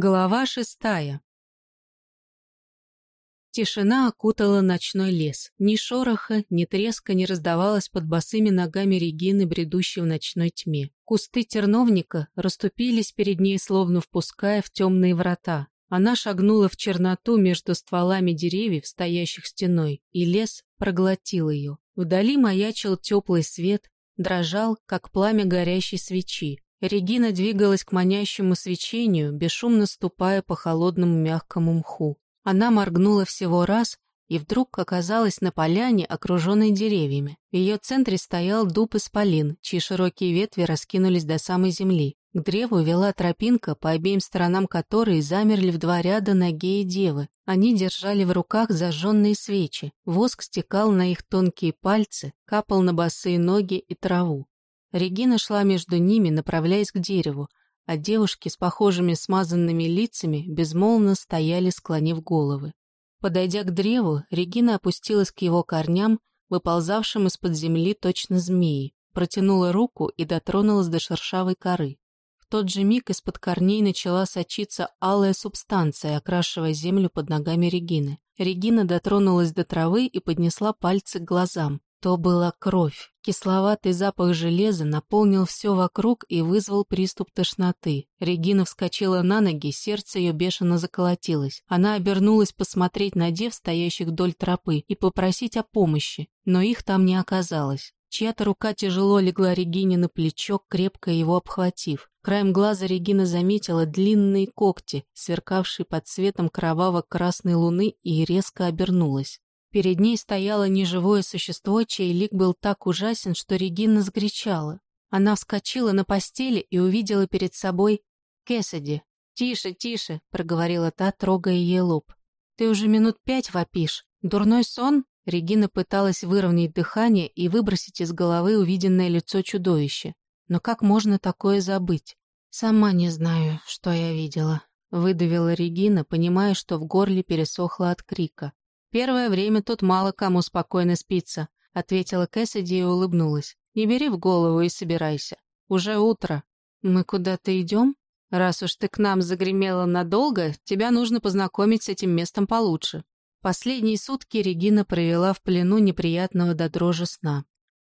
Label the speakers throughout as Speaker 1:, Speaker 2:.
Speaker 1: Глава шестая. Тишина окутала ночной лес. Ни шороха, ни треска не раздавалось под босыми ногами Регины, бредущей в ночной тьме. Кусты терновника расступились перед ней, словно впуская в темные врата. Она шагнула в черноту между стволами деревьев, стоящих стеной, и лес проглотил ее. Вдали маячил теплый свет, дрожал, как пламя горящей свечи. Регина двигалась к манящему свечению, бесшумно ступая по холодному мягкому мху. Она моргнула всего раз и вдруг оказалась на поляне, окруженной деревьями. В ее центре стоял дуб исполин, чьи широкие ветви раскинулись до самой земли. К древу вела тропинка, по обеим сторонам которой замерли в два ряда ноги и девы. Они держали в руках зажженные свечи. Воск стекал на их тонкие пальцы, капал на босые ноги и траву. Регина шла между ними, направляясь к дереву, а девушки с похожими смазанными лицами безмолвно стояли, склонив головы. Подойдя к древу, Регина опустилась к его корням, выползавшим из-под земли точно змеи, протянула руку и дотронулась до шершавой коры. В тот же миг из-под корней начала сочиться алая субстанция, окрашивая землю под ногами Регины. Регина дотронулась до травы и поднесла пальцы к глазам. То была кровь. Кисловатый запах железа наполнил все вокруг и вызвал приступ тошноты. Регина вскочила на ноги, сердце ее бешено заколотилось. Она обернулась посмотреть на дев, стоящих вдоль тропы, и попросить о помощи, но их там не оказалось. Чья-то рука тяжело легла Регине на плечо, крепко его обхватив. Краем глаза Регина заметила длинные когти, сверкавшие под светом кроваво-красной луны, и резко обернулась. Перед ней стояло неживое существо, чей лик был так ужасен, что Регина сгречала. Она вскочила на постели и увидела перед собой Кэссиди. «Тише, тише», — проговорила та, трогая ей лоб. «Ты уже минут пять вопишь. Дурной сон?» Регина пыталась выровнять дыхание и выбросить из головы увиденное лицо чудовища. Но как можно такое забыть? «Сама не знаю, что я видела», — выдавила Регина, понимая, что в горле пересохло от крика. «Первое время тут мало кому спокойно спится», — ответила Кэссиди и улыбнулась. «Не бери в голову и собирайся. Уже утро. Мы куда-то идем? Раз уж ты к нам загремела надолго, тебя нужно познакомить с этим местом получше». Последние сутки Регина провела в плену неприятного до дрожи сна.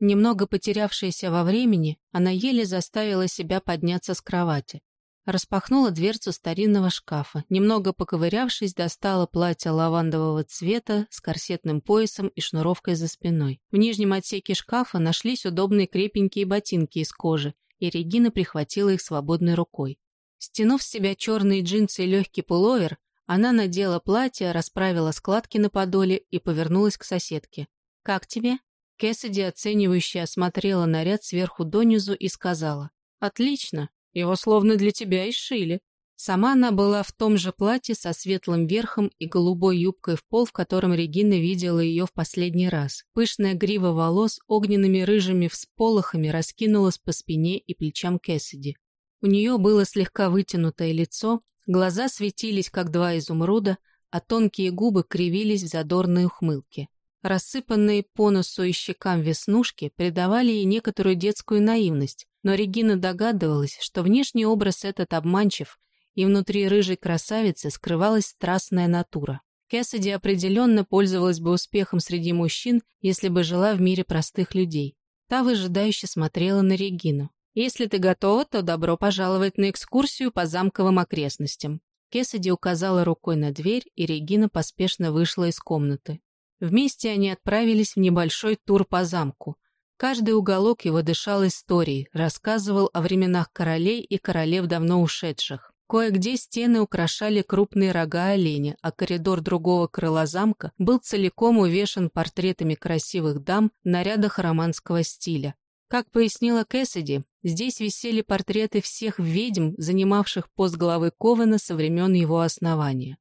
Speaker 1: Немного потерявшаяся во времени, она еле заставила себя подняться с кровати. Распахнула дверцу старинного шкафа. Немного поковырявшись, достала платье лавандового цвета с корсетным поясом и шнуровкой за спиной. В нижнем отсеке шкафа нашлись удобные крепенькие ботинки из кожи, и Регина прихватила их свободной рукой. Стянув с себя черные джинсы и легкий пуловер, она надела платье, расправила складки на подоле и повернулась к соседке. «Как тебе?» Кэссиди оценивающе осмотрела наряд сверху донизу и сказала. «Отлично. Его словно для тебя и шили. Сама она была в том же платье со светлым верхом и голубой юбкой в пол, в котором Регина видела ее в последний раз. Пышная грива волос огненными рыжими всполохами раскинулась по спине и плечам Кэссиди. У нее было слегка вытянутое лицо, глаза светились, как два изумруда, а тонкие губы кривились в задорной ухмылке. Рассыпанные по носу и щекам веснушки придавали ей некоторую детскую наивность, но Регина догадывалась, что внешний образ этот обманчив, и внутри рыжей красавицы скрывалась страстная натура. Кэссиди определенно пользовалась бы успехом среди мужчин, если бы жила в мире простых людей. Та выжидающе смотрела на Регину. «Если ты готова, то добро пожаловать на экскурсию по замковым окрестностям». Кэссиди указала рукой на дверь, и Регина поспешно вышла из комнаты. Вместе они отправились в небольшой тур по замку. Каждый уголок его дышал историей, рассказывал о временах королей и королев давно ушедших. Кое-где стены украшали крупные рога оленя, а коридор другого крыла замка был целиком увешан портретами красивых дам в нарядах романского стиля. Как пояснила Кэссиди, здесь висели портреты всех ведьм, занимавших пост главы Ковена со времен его основания.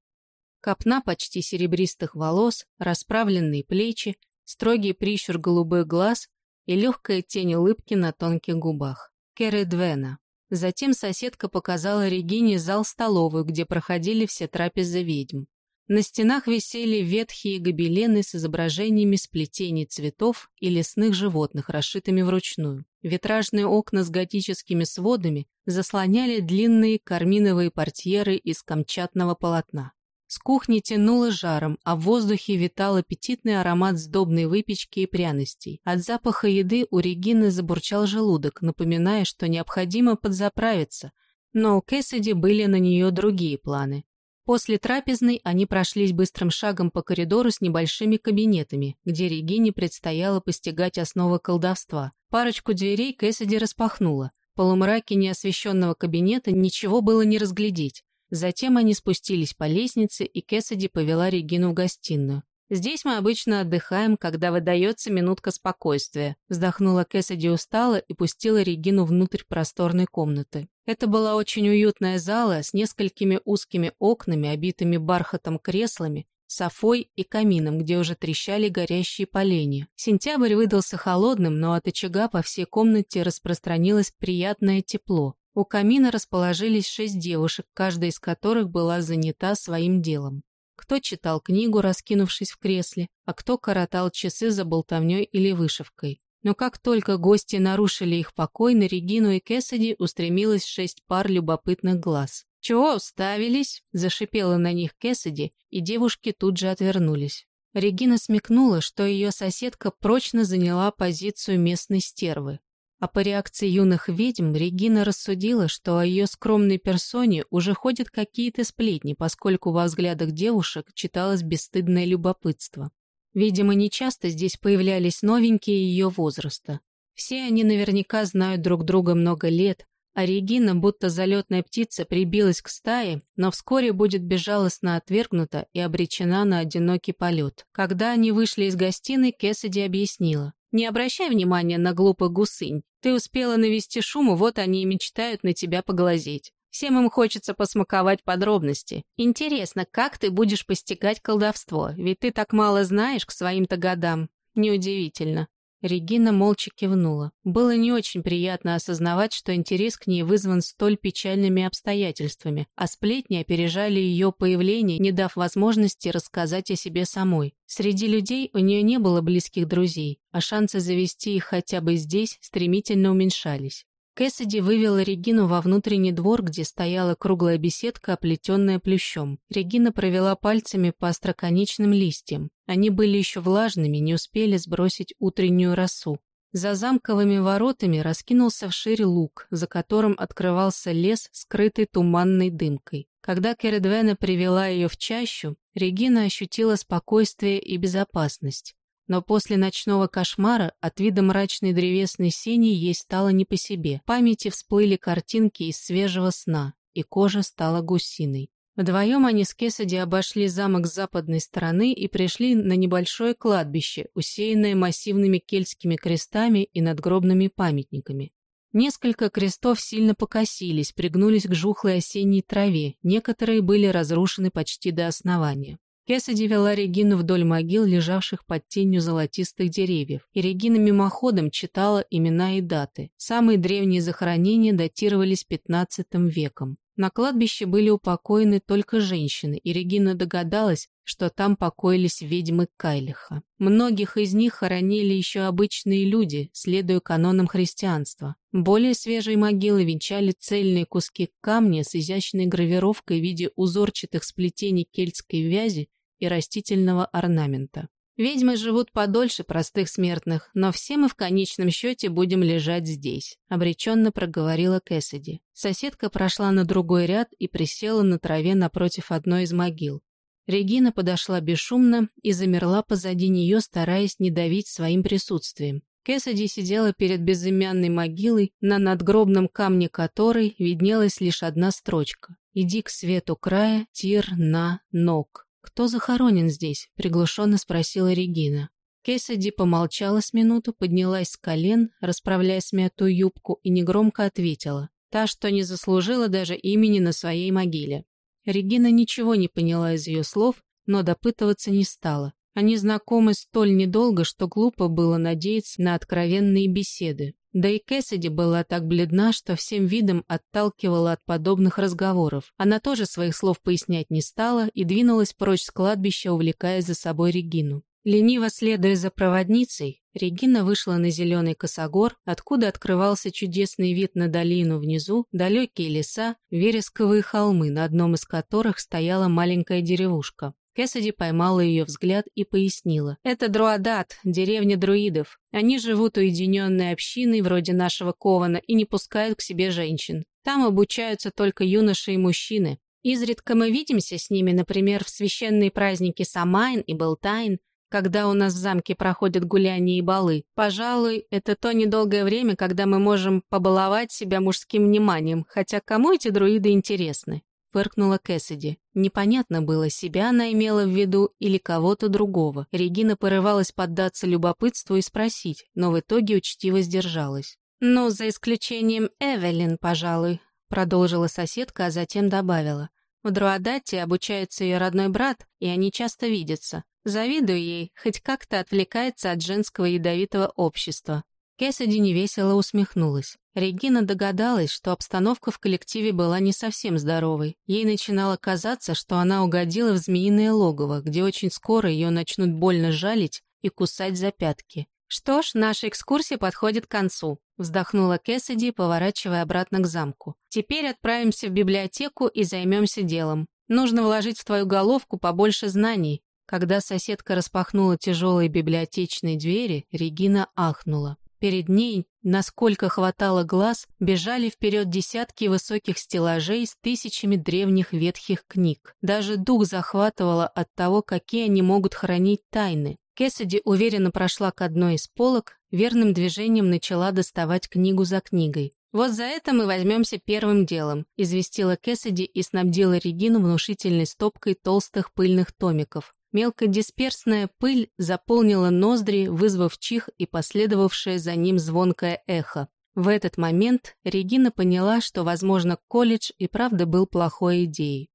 Speaker 1: Копна почти серебристых волос, расправленные плечи, строгий прищур голубых глаз и легкая тень улыбки на тонких губах. Керри Двена. Затем соседка показала Регине зал-столовую, где проходили все трапезы ведьм. На стенах висели ветхие гобелены с изображениями сплетений цветов и лесных животных, расшитыми вручную. Витражные окна с готическими сводами заслоняли длинные карминовые портьеры из камчатного полотна. С кухни тянуло жаром, а в воздухе витал аппетитный аромат сдобной выпечки и пряностей. От запаха еды у Регины забурчал желудок, напоминая, что необходимо подзаправиться, но у Кэссиди были на нее другие планы. После трапезной они прошлись быстрым шагом по коридору с небольшими кабинетами, где Регине предстояло постигать основы колдовства. Парочку дверей Кэссиди распахнула. В полумраке неосвещенного кабинета ничего было не разглядеть. Затем они спустились по лестнице, и Кэссиди повела Регину в гостиную. «Здесь мы обычно отдыхаем, когда выдается минутка спокойствия», вздохнула Кэссиди устало и пустила Регину внутрь просторной комнаты. Это была очень уютная зала с несколькими узкими окнами, обитыми бархатом креслами, софой и камином, где уже трещали горящие поленья. Сентябрь выдался холодным, но от очага по всей комнате распространилось приятное тепло. У камина расположились шесть девушек, каждая из которых была занята своим делом. Кто читал книгу, раскинувшись в кресле, а кто коротал часы за болтовней или вышивкой. Но как только гости нарушили их покой, на Регину и Кэссиди устремилось шесть пар любопытных глаз. «Чего уставились?» – зашипела на них Кэссиди, и девушки тут же отвернулись. Регина смекнула, что ее соседка прочно заняла позицию местной стервы. А по реакции юных ведьм Регина рассудила, что о ее скромной персоне уже ходят какие-то сплетни, поскольку во взглядах девушек читалось бесстыдное любопытство. Видимо, нечасто здесь появлялись новенькие ее возраста. Все они наверняка знают друг друга много лет, а Регина, будто залетная птица, прибилась к стае, но вскоре будет безжалостно отвергнута и обречена на одинокий полет. Когда они вышли из гостиной, Кэссиди объяснила. «Не обращай внимания на глупых гусынь. Ты успела навести шуму, вот они и мечтают на тебя поглазеть. Всем им хочется посмаковать подробности. Интересно, как ты будешь постигать колдовство? Ведь ты так мало знаешь к своим-то годам. Неудивительно. Регина молча кивнула. Было не очень приятно осознавать, что интерес к ней вызван столь печальными обстоятельствами, а сплетни опережали ее появление, не дав возможности рассказать о себе самой. Среди людей у нее не было близких друзей, а шансы завести их хотя бы здесь стремительно уменьшались. Кэссиди вывела Регину во внутренний двор, где стояла круглая беседка, оплетенная плющом. Регина провела пальцами по остроконечным листьям. Они были еще влажными, не успели сбросить утреннюю росу. За замковыми воротами раскинулся вширь луг, за которым открывался лес, скрытый туманной дымкой. Когда Кередвена привела ее в чащу, Регина ощутила спокойствие и безопасность. Но после ночного кошмара от вида мрачной древесной сени ей стало не по себе. В памяти всплыли картинки из свежего сна, и кожа стала гусиной. Вдвоем они с Кесади обошли замок с западной стороны и пришли на небольшое кладбище, усеянное массивными кельтскими крестами и надгробными памятниками. Несколько крестов сильно покосились, пригнулись к жухлой осенней траве, некоторые были разрушены почти до основания. Кэссиди вела Регину вдоль могил, лежавших под тенью золотистых деревьев, и Регина мимоходом читала имена и даты. Самые древние захоронения датировались XV веком. На кладбище были упокоены только женщины, и Регина догадалась, что там покоились ведьмы Кайлиха. Многих из них хоронили еще обычные люди, следуя канонам христианства. Более свежие могилы венчали цельные куски камня с изящной гравировкой в виде узорчатых сплетений кельтской вязи и растительного орнамента. Ведьмы живут подольше простых смертных, но все мы в конечном счете будем лежать здесь», — обреченно проговорила Кэссиди. Соседка прошла на другой ряд и присела на траве напротив одной из могил. Регина подошла бесшумно и замерла позади нее, стараясь не давить своим присутствием. Кэссиди сидела перед безымянной могилой, на надгробном камне которой виднелась лишь одна строчка «Иди к свету края, тир на ног». «Кто захоронен здесь?» — приглушенно спросила Регина. Кэссиди помолчала с минуту, поднялась с колен, расправляя смятую юбку, и негромко ответила. Та, что не заслужила даже имени на своей могиле. Регина ничего не поняла из ее слов, но допытываться не стала. Они знакомы столь недолго, что глупо было надеяться на откровенные беседы. Да и Кэссиди была так бледна, что всем видом отталкивала от подобных разговоров. Она тоже своих слов пояснять не стала и двинулась прочь с кладбища, увлекая за собой Регину. Лениво следуя за проводницей, Регина вышла на зеленый косогор, откуда открывался чудесный вид на долину внизу, далекие леса, вересковые холмы, на одном из которых стояла маленькая деревушка. Кэссиди поймала ее взгляд и пояснила. «Это Друадат, деревня друидов. Они живут уединенной общиной вроде нашего Кована и не пускают к себе женщин. Там обучаются только юноши и мужчины. Изредка мы видимся с ними, например, в священные праздники Самайн и Белтайн, когда у нас в замке проходят гуляния и балы. Пожалуй, это то недолгое время, когда мы можем побаловать себя мужским вниманием, хотя кому эти друиды интересны?» Фыркнула Кэссиди. Непонятно было, себя она имела в виду или кого-то другого. Регина порывалась поддаться любопытству и спросить, но в итоге учтиво сдержалась. «Ну, за исключением Эвелин, пожалуй», продолжила соседка, а затем добавила. В Друадате обучается ее родной брат, и они часто видятся. Завидую ей, хоть как-то отвлекается от женского ядовитого общества. Кэссиди невесело усмехнулась. Регина догадалась, что обстановка в коллективе была не совсем здоровой. Ей начинало казаться, что она угодила в змеиное логово, где очень скоро ее начнут больно жалить и кусать за пятки. «Что ж, наша экскурсия подходит к концу», — вздохнула Кэссиди, поворачивая обратно к замку. «Теперь отправимся в библиотеку и займемся делом. Нужно вложить в твою головку побольше знаний, когда соседка распахнула тяжелые библиотечные двери, Регина ахнула. Перед ней, насколько хватало глаз, бежали вперед десятки высоких стеллажей с тысячами древних ветхих книг. Даже дух захватывало от того, какие они могут хранить тайны. Кэссиди уверенно прошла к одной из полок, верным движением начала доставать книгу за книгой. «Вот за это мы возьмемся первым делом», — известила Кэссиди и снабдила Регину внушительной стопкой толстых пыльных томиков. Мелкодисперсная пыль заполнила ноздри, вызвав чих и последовавшее за ним звонкое эхо. В этот момент Регина поняла, что, возможно, колледж и правда был плохой идеей.